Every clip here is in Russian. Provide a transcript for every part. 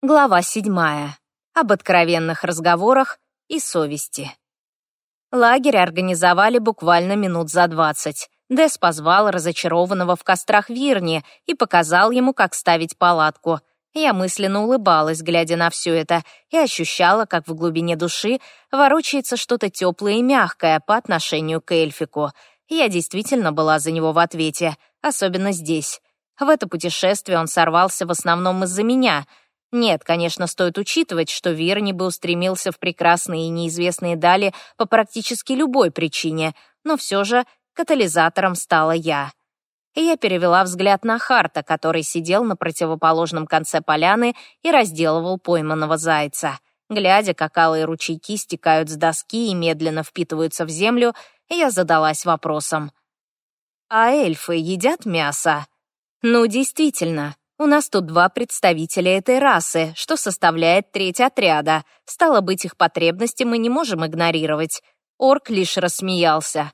Глава седьмая. Об откровенных разговорах и совести. Лагерь организовали буквально минут за двадцать. Дэс позвал разочарованного в кострах Вирни и показал ему, как ставить палатку. Я мысленно улыбалась, глядя на все это, и ощущала, как в глубине души ворочается что-то теплое и мягкое по отношению к эльфику. Я действительно была за него в ответе, особенно здесь. В это путешествие он сорвался в основном из-за меня — нет, конечно, стоит учитывать, что Вирни бы устремился в прекрасные и неизвестные дали по практически любой причине, но все же катализатором стала я. И я перевела взгляд на Харта, который сидел на противоположном конце поляны и разделывал пойманного зайца. Глядя, как алые ручейки стекают с доски и медленно впитываются в землю, я задалась вопросом. «А эльфы едят мясо?» «Ну, действительно, у нас тут два представителя этой расы, что составляет треть отряда. Стало быть, их потребности мы не можем игнорировать. Орк лишь рассмеялся.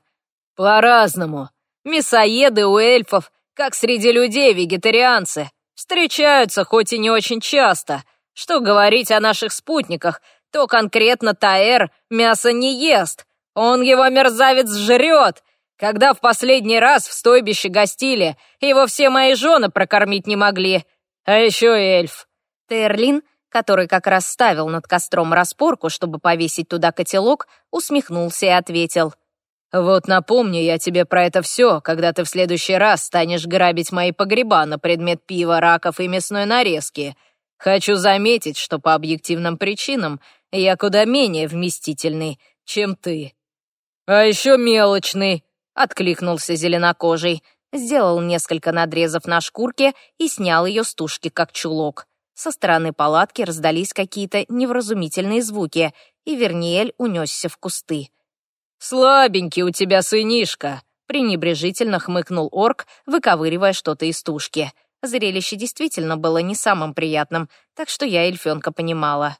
По-разному. Мясоеды у эльфов, как среди людей вегетарианцы. Встречаются, хоть и не очень часто. Что говорить о наших спутниках, то конкретно Таэр мясо не ест. Он его мерзавец жрет, когда в последний раз в стойбище гостили, его все мои жены прокормить не могли. А еще эльф. Терлин, который как раз ставил над костром распорку, чтобы повесить туда котелок, усмехнулся и ответил. «Вот напомню я тебе про это все, когда ты в следующий раз станешь грабить мои погреба на предмет пива, раков и мясной нарезки. Хочу заметить, что по объективным причинам я куда менее вместительный, чем ты. А еще мелочный, Откликнулся зеленокожий, сделал несколько надрезов на шкурке и снял ее с тушки, как чулок. Со стороны палатки раздались какие-то невразумительные звуки, и Верниэль унесся в кусты. «Слабенький у тебя сынишка!» — пренебрежительно хмыкнул орк, выковыривая что-то из тушки. Зрелище действительно было не самым приятным, так что я эльфенка понимала.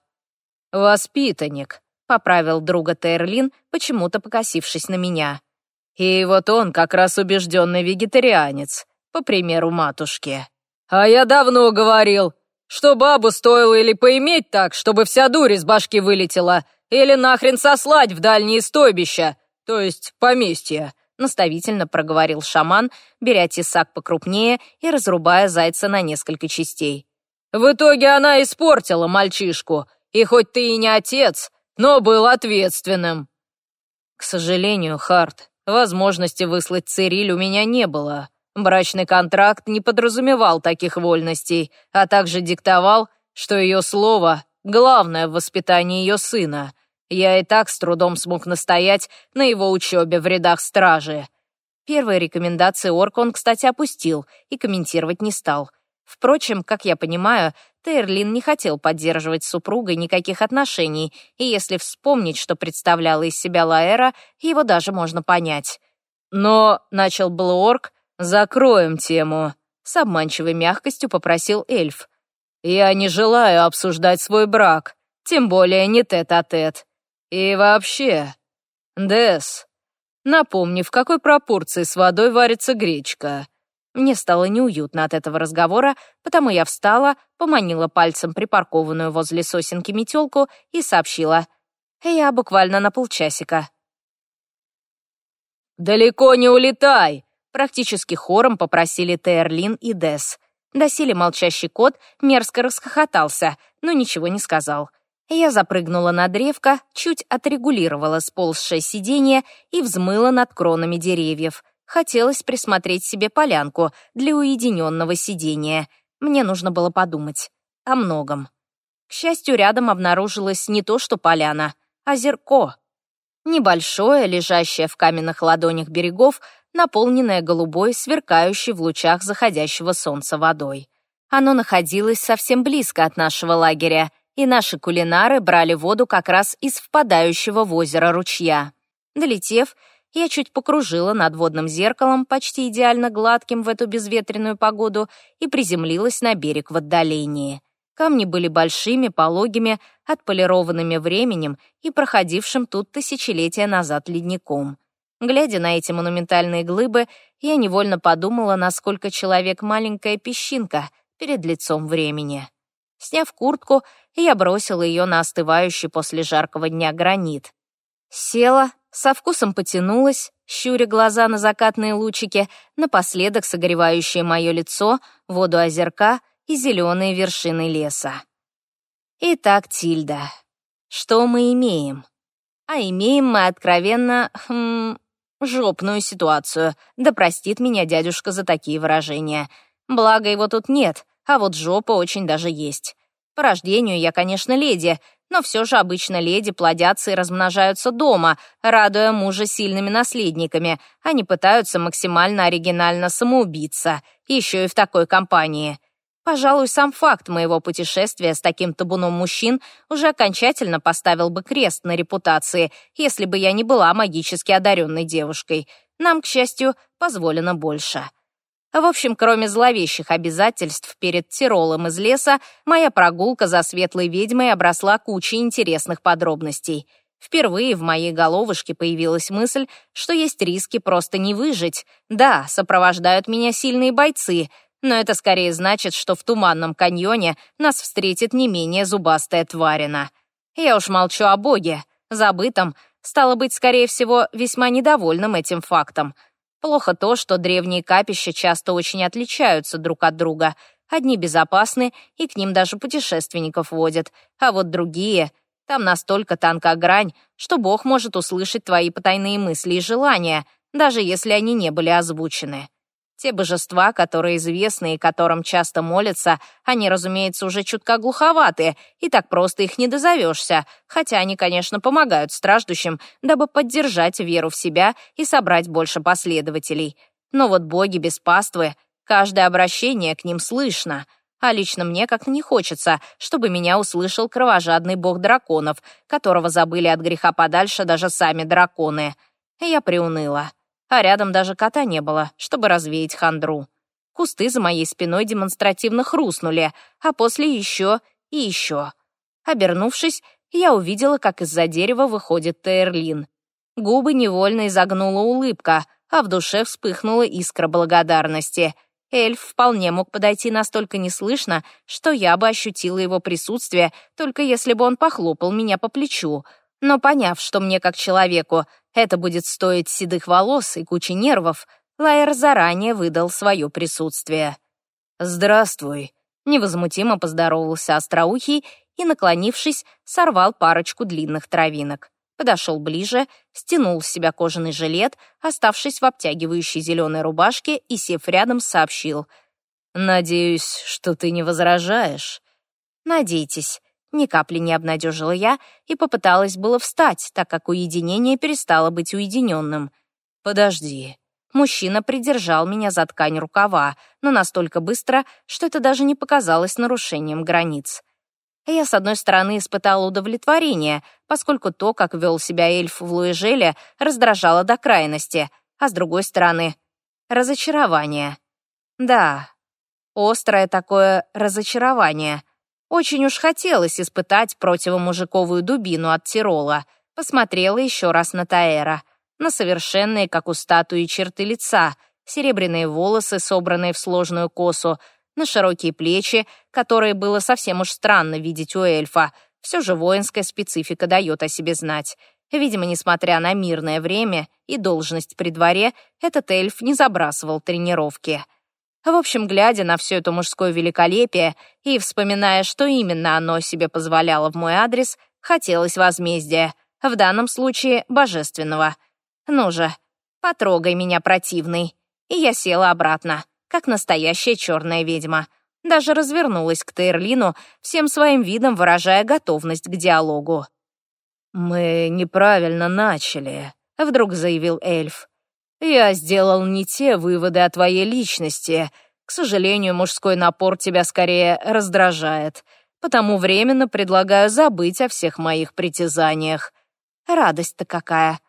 «Воспитанник», — поправил друга Терлин, почему-то покосившись на меня. И вот он как раз убежденный вегетарианец, по примеру матушки. А я давно говорил, что бабу стоило или поиметь так, чтобы вся дурь из башки вылетела, или нахрен сослать в дальние стойбища, то есть поместья, наставительно проговорил шаман, беря тесак покрупнее и разрубая зайца на несколько частей. В итоге она испортила мальчишку, и хоть ты и не отец, но был ответственным. К сожалению, Харт, Возможности выслать Цириль у меня не было. Брачный контракт не подразумевал таких вольностей, а также диктовал, что ее слово — главное в воспитании ее сына. Я и так с трудом смог настоять на его учебе в рядах стражи. Первые рекомендации Орк он, кстати, опустил и комментировать не стал. Впрочем, как я понимаю, Тейрлин не хотел поддерживать с супругой никаких отношений, и если вспомнить, что представляла из себя Лаэра, его даже можно понять. «Но», — начал Блуорк, — «закроем тему», — с обманчивой мягкостью попросил эльф. «Я не желаю обсуждать свой брак, тем более не тет-а-тет. -тет. И вообще, Дес, напомни, в какой пропорции с водой варится гречка?» Мне стало неуютно от этого разговора, потому я встала, поманила пальцем припаркованную возле сосенки метелку и сообщила. Я буквально на полчасика. «Далеко не улетай!» Практически хором попросили Терлин и Дес. Досили молчащий кот мерзко расхохотался, но ничего не сказал. Я запрыгнула на древко, чуть отрегулировала сползшее сиденье и взмыла над кронами деревьев — Хотелось присмотреть себе полянку для уединенного сидения. Мне нужно было подумать о многом. К счастью, рядом обнаружилось не то что поляна, а зерко. Небольшое, лежащее в каменных ладонях берегов, наполненное голубой, сверкающей в лучах заходящего солнца водой. Оно находилось совсем близко от нашего лагеря, и наши кулинары брали воду как раз из впадающего в озеро ручья. Долетев, я чуть покружила над водным зеркалом, почти идеально гладким в эту безветренную погоду, и приземлилась на берег в отдалении. Камни были большими, пологими, отполированными временем и проходившим тут тысячелетия назад ледником. Глядя на эти монументальные глыбы, я невольно подумала, насколько человек маленькая песчинка перед лицом времени. Сняв куртку, я бросила ее на остывающий после жаркого дня гранит. Села, со вкусом потянулась, щуря глаза на закатные лучики, напоследок согревающие мое лицо, воду озерка и зеленые вершины леса. Итак, Тильда, что мы имеем? А имеем мы откровенно, хм, жопную ситуацию. Да простит меня дядюшка за такие выражения. Благо его тут нет, а вот жопа очень даже есть. По рождению я, конечно, леди, но все же обычно леди плодятся и размножаются дома, радуя мужа сильными наследниками, не пытаются максимально оригинально самоубиться, еще и в такой компании. Пожалуй, сам факт моего путешествия с таким табуном мужчин уже окончательно поставил бы крест на репутации, если бы я не была магически одаренной девушкой. Нам, к счастью, позволено больше. В общем, кроме зловещих обязательств перед Тиролом из леса, моя прогулка за светлой ведьмой обросла кучей интересных подробностей. Впервые в моей головушке появилась мысль, что есть риски просто не выжить. Да, сопровождают меня сильные бойцы, но это скорее значит, что в Туманном каньоне нас встретит не менее зубастая тварина. Я уж молчу о боге, забытом, стало быть, скорее всего, весьма недовольным этим фактом — Плохо то, что древние капища часто очень отличаются друг от друга. Одни безопасны, и к ним даже путешественников водят, а вот другие... Там настолько тонка грань, что Бог может услышать твои потайные мысли и желания, даже если они не были озвучены. Те божества, которые известны и которым часто молятся, они, разумеется, уже чутка глуховатые, и так просто их не дозовешься, хотя они, конечно, помогают страждущим, дабы поддержать веру в себя и собрать больше последователей. Но вот боги без паствы, каждое обращение к ним слышно, а лично мне как-то не хочется, чтобы меня услышал кровожадный бог драконов, которого забыли от греха подальше даже сами драконы. Я приуныла а рядом даже кота не было, чтобы развеять хандру. Кусты за моей спиной демонстративно хрустнули, а после еще и еще. Обернувшись, я увидела, как из-за дерева выходит Тейрлин. Губы невольно изогнула улыбка, а в душе вспыхнула искра благодарности. Эльф вполне мог подойти настолько неслышно, что я бы ощутила его присутствие, только если бы он похлопал меня по плечу. Но поняв, что мне как человеку это будет стоить седых волос и кучи нервов, Лайер заранее выдал свое присутствие. «Здравствуй», — невозмутимо поздоровался Остроухий и, наклонившись, сорвал парочку длинных травинок. Подошел ближе, стянул с себя кожаный жилет, оставшись в обтягивающей зеленой рубашке и, сев рядом, сообщил. «Надеюсь, что ты не возражаешь?» «Надейтесь», ни капли не обнадежила я и попыталась было встать, так как уединение перестало быть уединенным. «Подожди». Мужчина придержал меня за ткань рукава, но настолько быстро, что это даже не показалось нарушением границ. Я, с одной стороны, испытала удовлетворение, поскольку то, как вел себя эльф в Луэжеле, раздражало до крайности, а с другой стороны — разочарование. Да, острое такое разочарование — очень уж хотелось испытать противомужиковую дубину от Тирола. Посмотрела еще раз на Таэра. На совершенные, как у статуи, черты лица, серебряные волосы, собранные в сложную косу, на широкие плечи, которые было совсем уж странно видеть у эльфа. Все же воинская специфика дает о себе знать. Видимо, несмотря на мирное время и должность при дворе, этот эльф не забрасывал тренировки. В общем, глядя на все это мужское великолепие и вспоминая, что именно оно себе позволяло в мой адрес, хотелось возмездия, в данном случае божественного. Ну же, потрогай меня, противный. И я села обратно, как настоящая черная ведьма. Даже развернулась к Тейрлину, всем своим видом выражая готовность к диалогу. «Мы неправильно начали», — вдруг заявил эльф. Я сделал не те выводы о твоей личности. К сожалению, мужской напор тебя скорее раздражает. Потому временно предлагаю забыть о всех моих притязаниях. Радость-то какая.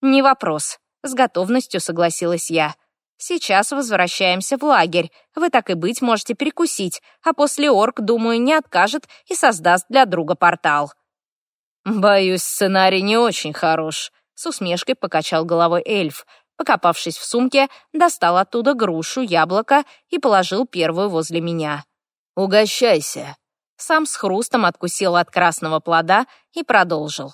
Не вопрос. С готовностью согласилась я. Сейчас возвращаемся в лагерь. Вы так и быть можете перекусить, а после орк, думаю, не откажет и создаст для друга портал. Боюсь, сценарий не очень хорош. С усмешкой покачал головой эльф, Покопавшись в сумке, достал оттуда грушу, яблоко и положил первую возле меня. «Угощайся. Сам с хрустом откусил от красного плода и продолжил.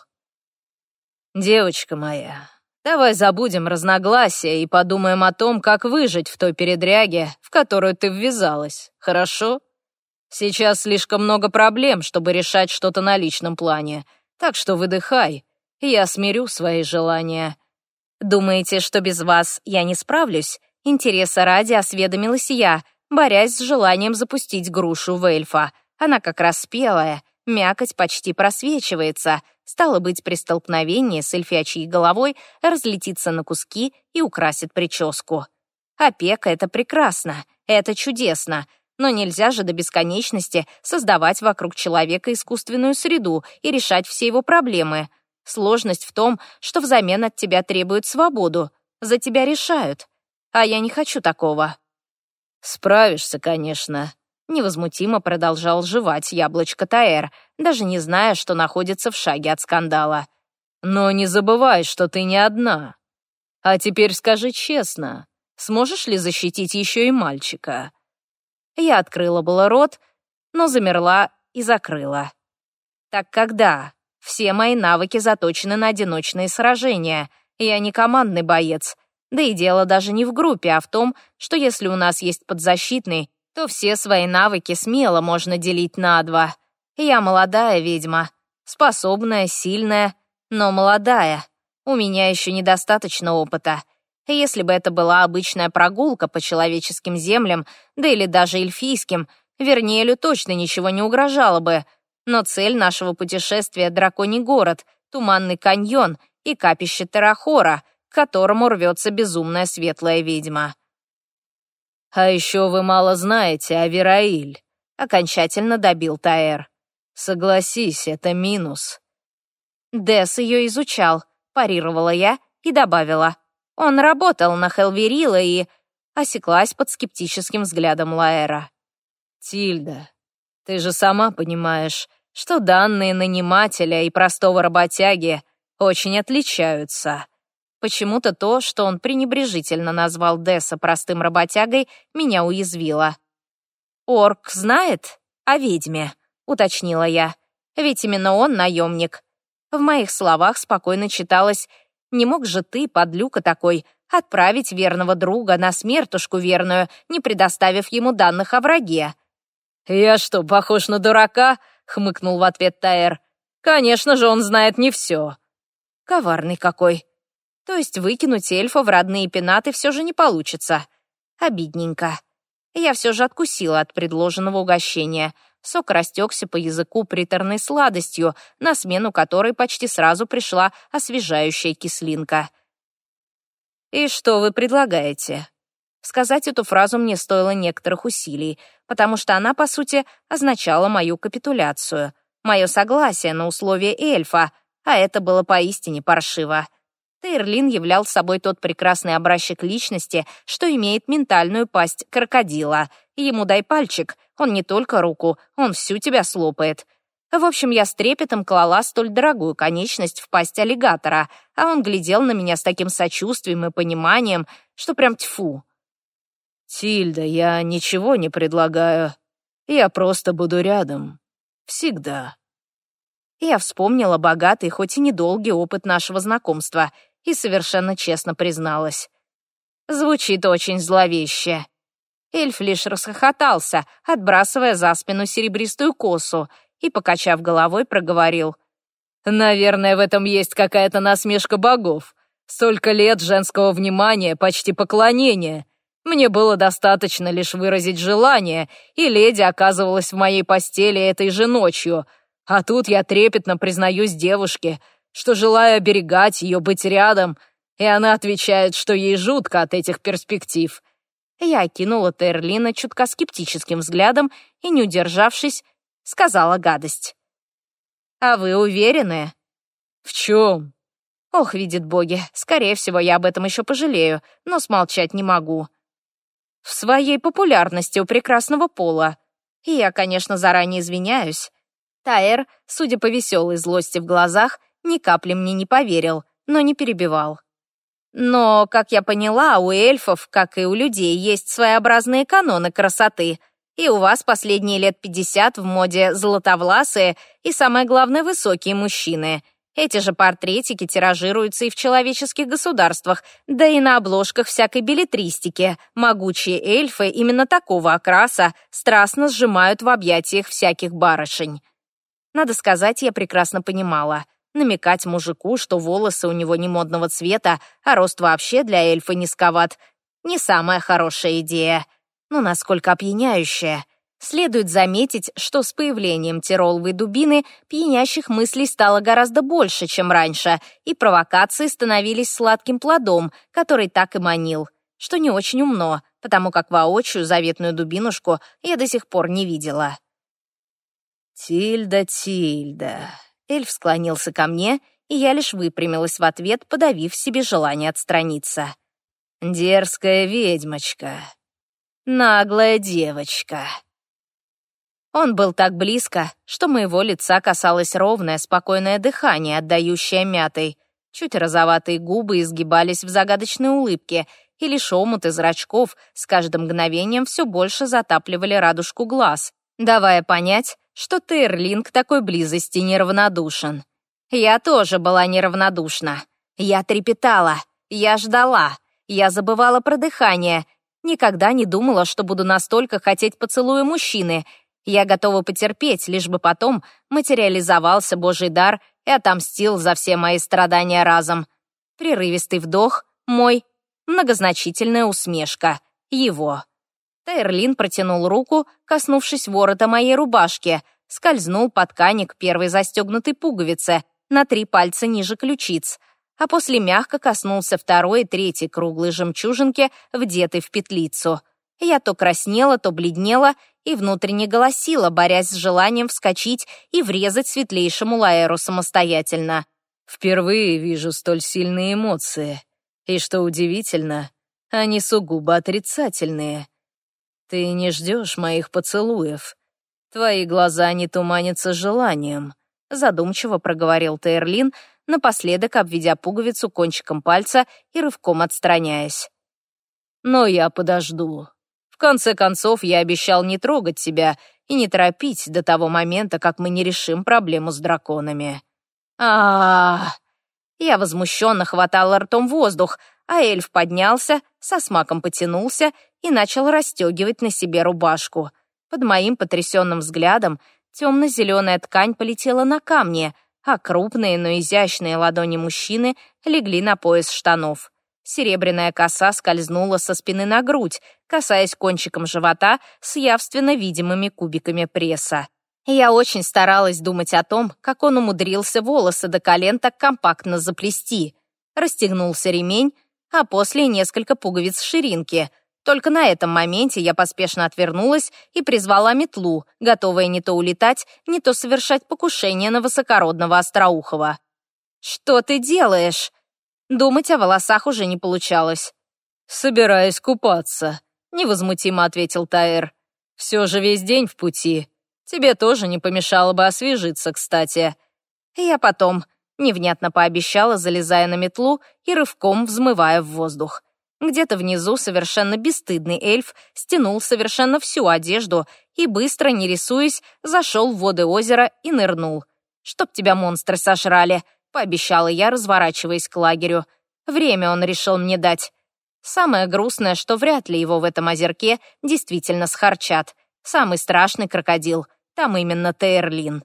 «Девочка моя, давай забудем разногласия и подумаем о том, как выжить в той передряге, в которую ты ввязалась, хорошо? Сейчас слишком много проблем, чтобы решать что-то на личном плане, так что выдыхай, я смирю свои желания». «Думаете, что без вас я не справлюсь?» Интереса ради осведомилась я, борясь с желанием запустить грушу в эльфа. Она как раз спелая, мякоть почти просвечивается. Стало быть, при столкновении с эльфячьей головой разлетится на куски и украсит прическу. Опека — это прекрасно, это чудесно, но нельзя же до бесконечности создавать вокруг человека искусственную среду и решать все его проблемы. Сложность в том, что взамен от тебя требуют свободу, за тебя решают. А я не хочу такого. Справишься, конечно. Невозмутимо продолжал жевать яблочко Таэр, даже не зная, что находится в шаге от скандала. Но не забывай, что ты не одна. А теперь скажи честно, сможешь ли защитить еще и мальчика? Я открыла было рот, но замерла и закрыла. Так когда? Все мои навыки заточены на одиночные сражения. Я не командный боец, да и дело даже не в группе, а в том, что если у нас есть подзащитный, то все свои навыки смело можно делить на два. Я молодая ведьма, способная, сильная, но молодая. У меня еще недостаточно опыта. Если бы это была обычная прогулка по человеческим землям, да или даже эльфийским, Вернелю точно ничего не угрожало бы. Но цель нашего путешествия — драконий город, туманный каньон и капище Терахора — к которому рвется безумная светлая ведьма. «А еще вы мало знаете о Вераиль», — окончательно добил Таэр. «Согласись, это минус». Дес ее изучал, парировала я и добавила. Он работал на Хелверила и... Осеклась под скептическим взглядом Лаэра. «Тильда, ты же сама понимаешь, что данные нанимателя и простого работяги очень отличаются. Почему-то то, что он пренебрежительно назвал Десса простым работягой, меня уязвило. «Орк знает о ведьме», — уточнила я. «Ведь именно он наемник». В моих словах спокойно читалось «Не мог же ты, подлюка такой, отправить верного друга на смертушку верную, не предоставив ему данных о враге?» «Я что, похож на дурака?» — хмыкнул в ответ Таэр. «Конечно же, он знает не все». «Коварный какой», то есть выкинуть эльфа в родные пенаты все же не получится. Обидненько. Я все же откусила от предложенного угощения. Сок растекся по языку приторной сладостью, на смену которой почти сразу пришла освежающая кислинка. «И что вы предлагаете?» Сказать эту фразу мне стоило некоторых усилий, потому что она, по сути, означала мою капитуляцию, мое согласие на условия эльфа, а это было поистине паршиво. Тейрлин являл собой тот прекрасный образчик личности, что имеет ментальную пасть крокодила. Ему дай пальчик, он не только руку, он всю тебя слопает. В общем, я с трепетом клала столь дорогую конечность в пасть аллигатора, а он глядел на меня с таким сочувствием и пониманием, что прям тьфу. «Тильда, я ничего не предлагаю. Я просто буду рядом. Всегда». Я вспомнила богатый, хоть и недолгий опыт нашего знакомства — и совершенно честно призналась. Звучит очень зловеще. Эльф лишь расхохотался, отбрасывая за спину серебристую косу, и, покачав головой, проговорил. «Наверное, в этом есть какая-то насмешка богов. Столько лет женского внимания, почти поклонения. Мне было достаточно лишь выразить желание, и леди оказывалась в моей постели этой же ночью. А тут я трепетно признаюсь девушке — что желаю оберегать ее, быть рядом, и она отвечает, что ей жутко от этих перспектив. Я окинула Терлина чутко скептическим взглядом и, не удержавшись, сказала гадость. «А вы уверены?» «В чем?» «Ох, видит боги, скорее всего, я об этом еще пожалею, но смолчать не могу». «В своей популярности у прекрасного пола. И я, конечно, заранее извиняюсь». Таэр, судя по веселой злости в глазах, ни капли мне не поверил, но не перебивал. Но, как я поняла, у эльфов, как и у людей, есть своеобразные каноны красоты. И у вас последние лет пятьдесят в моде золотовласые и, самое главное, высокие мужчины. Эти же портретики тиражируются и в человеческих государствах, да и на обложках всякой билетристики. Могучие эльфы именно такого окраса страстно сжимают в объятиях всяких барышень. Надо сказать, я прекрасно понимала. Намекать мужику, что волосы у него не модного цвета, а рост вообще для эльфа низковат, не самая хорошая идея но насколько опьяняющая. Следует заметить, что с появлением тироловой дубины пьянящих мыслей стало гораздо больше, чем раньше, и провокации становились сладким плодом, который так и манил, что не очень умно, потому как воочию заветную дубинушку я до сих пор не видела. «Тильда, Тильда», — эльф склонился ко мне, и я лишь выпрямилась в ответ, подавив себе желание отстраниться. «Дерзкая ведьмочка, Наглая девочка. Он был так близко, что моего лица касалось ровное, спокойное дыхание, отдающее мятой. Чуть розоватые губы изгибались в загадочной улыбке, и лишь омуты зрачков с каждым мгновением все больше затапливали радужку глаз, давая понять, что Тейрлин к такой близости неравнодушен. Я тоже была неравнодушна. Я трепетала, я ждала, я забывала про дыхание, Никогда не думала, что буду настолько хотеть поцелуя мужчины. Я готова потерпеть, лишь бы потом материализовался Божий дар и отомстил за все мои страдания разом. Прерывистый вдох — мой, многозначительная усмешка — его. Тайрлин протянул руку, коснувшись ворота моей рубашки, скользнул по ткани к первой застегнутой пуговице, на три пальца ниже ключиц — а после мягко коснулся второй и третьей круглой жемчужинки, вдетой в петлицу. Я то краснела, то бледнела и внутренне голосила, борясь с желанием вскочить и врезать светлейшему Лаэру самостоятельно. «Впервые вижу столь сильные эмоции. И что удивительно, они сугубо отрицательные. Ты не ждешь моих поцелуев. Твои глаза не туманятся желанием», — задумчиво проговорил Тейрлин, — напоследок обведя пуговицу кончиком пальца и рывком отстраняясь. «Но я подожду. Конце концов, я обещал не трогать тебя и не торопить до того момента, как мы не решим проблему с драконами». А, -а, -а, Я возмущенно хватала ртом воздух, а эльф поднялся, со смаком потянулся и начал расстегивать на себе рубашку. Под моим потрясенным взглядом темно-зеленая ткань полетела на камни, а крупные, но изящные ладони мужчины легли на пояс штанов. Серебряная коса скользнула со спины на грудь, касаясь кончиком живота с явственно видимыми кубиками пресса. Я очень старалась думать о том, как он умудрился волосы до колен так компактно заплести. Расстегнулся ремень, а после несколько пуговиц ширинки — только на этом моменте я поспешно отвернулась и призвала метлу, готовая не то улетать, не то совершать покушение на высокородного Остроухова. «Что ты делаешь?» Думать о волосах уже не получалось. «Собираюсь купаться», — невозмутимо ответил Таэр. «Все же весь день в пути. Тебе тоже не помешало бы освежиться, кстати». Я потом невнятно пообещала, залезая на метлу и рывком взмывая в воздух. Где-то внизу совершенно бесстыдный эльф стянул совершенно всю одежду и, быстро, не рисуясь, зашел в воды озера и нырнул. «Чтоб тебя монстры сожрали», — пообещала я, разворачиваясь к лагерю. Время он решил мне дать. Самое грустное, что вряд ли его в этом озерке действительно схарчат. Самый страшный крокодил, там именно Тейрлин.